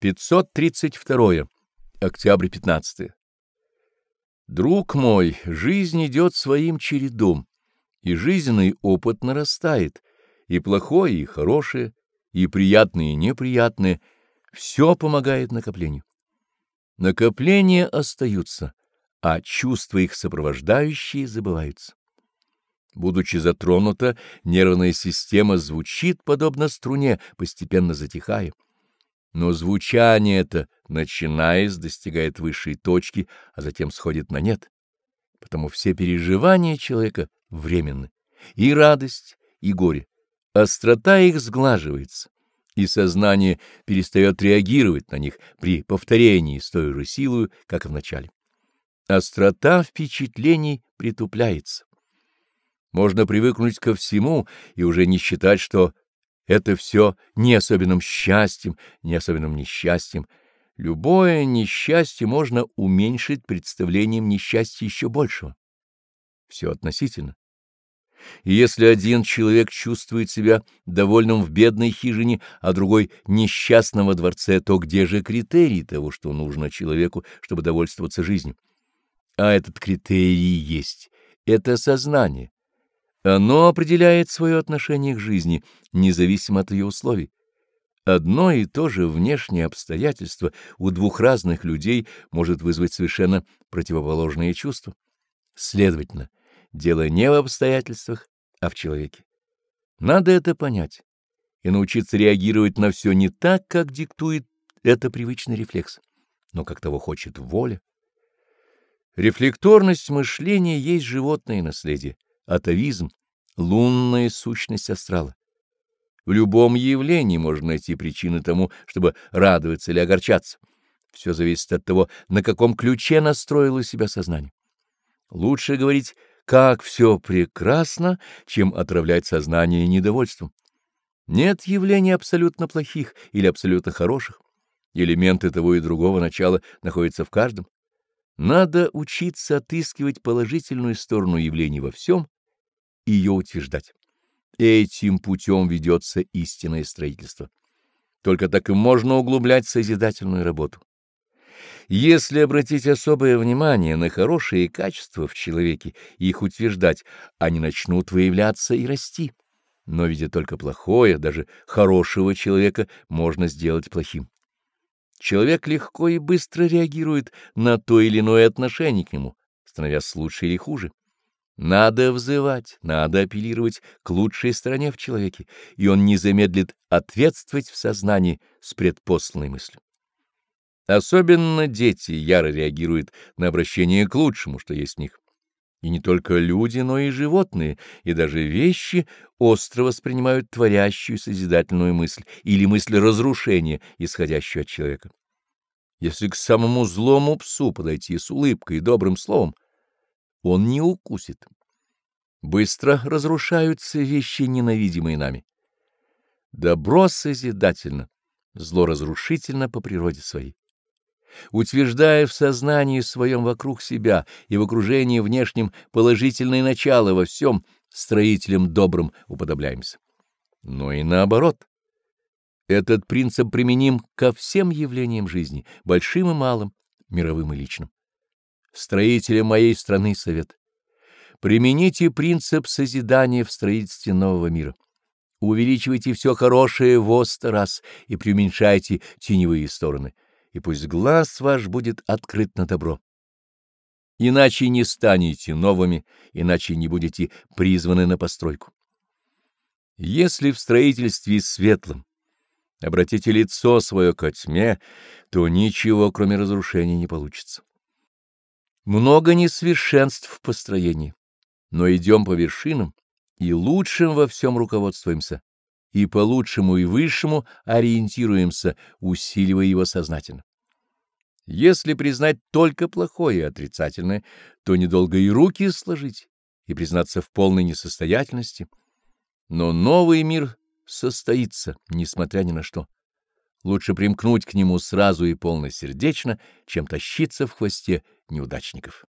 532. Октябрь 15. Друг мой, жизнь идет своим чередом, и жизненный опыт нарастает, и плохое, и хорошее, и приятное, и неприятное — все помогает накоплению. Накопления остаются, а чувства их сопровождающие забываются. Будучи затронута, нервная система звучит подобно струне, постепенно затихая. Но звучание это, начинаясь, достигает высшей точки, а затем сходит на нет. Потому все переживания человека временны, и радость, и горе. Острота их сглаживается, и сознание перестает реагировать на них при повторении с той же силой, как и в начале. Острота впечатлений притупляется. Можно привыкнуть ко всему и уже не считать, что это все не особенным счастьем, не особенным несчастьем. Любое несчастье можно уменьшить представлением несчастья еще большего. Все относительно. И если один человек чувствует себя довольным в бедной хижине, а другой — несчастным во дворце, то где же критерий того, что нужно человеку, чтобы довольствоваться жизнью? А этот критерий есть — это сознание. Оно определяет свое отношение к жизни, независимо от ее условий. Одно и то же внешнее обстоятельство у двух разных людей может вызвать совершенно противоположные чувства. Следовательно, дело не в обстоятельствах, а в человеке. Надо это понять и научиться реагировать на все не так, как диктует это привычный рефлекс, но как того хочет воля. Рефлекторность мышления есть животное наследие атовизм, лунная сущность астрала. В любом явлении можно найти причины тому, чтобы радоваться или огорчаться. Все зависит от того, на каком ключе настроило себя сознание. Лучше говорить, как все прекрасно, чем отравлять сознание недовольством. Нет явлений абсолютно плохих или абсолютно хороших. Элементы того и другого начала находятся в каждом. Надо учиться отыскивать положительную сторону явлений во всем ее утверждать. Этим путем ведется истинное строительство. Только так и можно углублять созидательную работу. Если обратить особое внимание на хорошие качества в человеке и их утверждать, они начнут выявляться и расти. Но видя только плохое, даже хорошего человека можно сделать плохим. Человек легко и быстро реагирует на то или иное отношение к нему, становясь лучше или хуже. Надо взывать, надо апеллировать к лучшей стороне в человеке, и он не замедлит ответствовать в сознании с предпосланной мыслью. Особенно дети яро реагируют на обращение к лучшему, что есть в них. И не только люди, но и животные, и даже вещи остро воспринимают творящую созидательную мысль или мысль разрушения, исходящую от человека. Если к самому злому псу подойти с улыбкой и добрым словом, он не укусит. Быстро разрушаются вещи, ненавидимые нами. Добро созидательно, зло разрушительно по природе своей. Утверждая в сознании своем вокруг себя и в окружении внешнем положительное начало во всем, строителям добрым уподобляемся. Но и наоборот. Этот принцип применим ко всем явлениям жизни, большим и малым, мировым и личным строителям моей страны совет. Примените принцип созидания в строительстве нового мира. Увеличивайте все хорошее в сто раз и преуменьшайте теневые стороны, и пусть глаз ваш будет открыт на добро. Иначе не станете новыми, иначе не будете призваны на постройку. Если в строительстве светлом обратите лицо свое ко тьме, то ничего, кроме разрушения, не получится. Много несовершенств в построении, но идем по вершинам и лучшим во всем руководствуемся, и по лучшему и высшему ориентируемся, усиливая его сознательно. Если признать только плохое и отрицательное, то недолго и руки сложить, и признаться в полной несостоятельности. Но новый мир состоится, несмотря ни на что. Лучше примкнуть к нему сразу и полносердечно, чем тащиться в хвосте неудачников.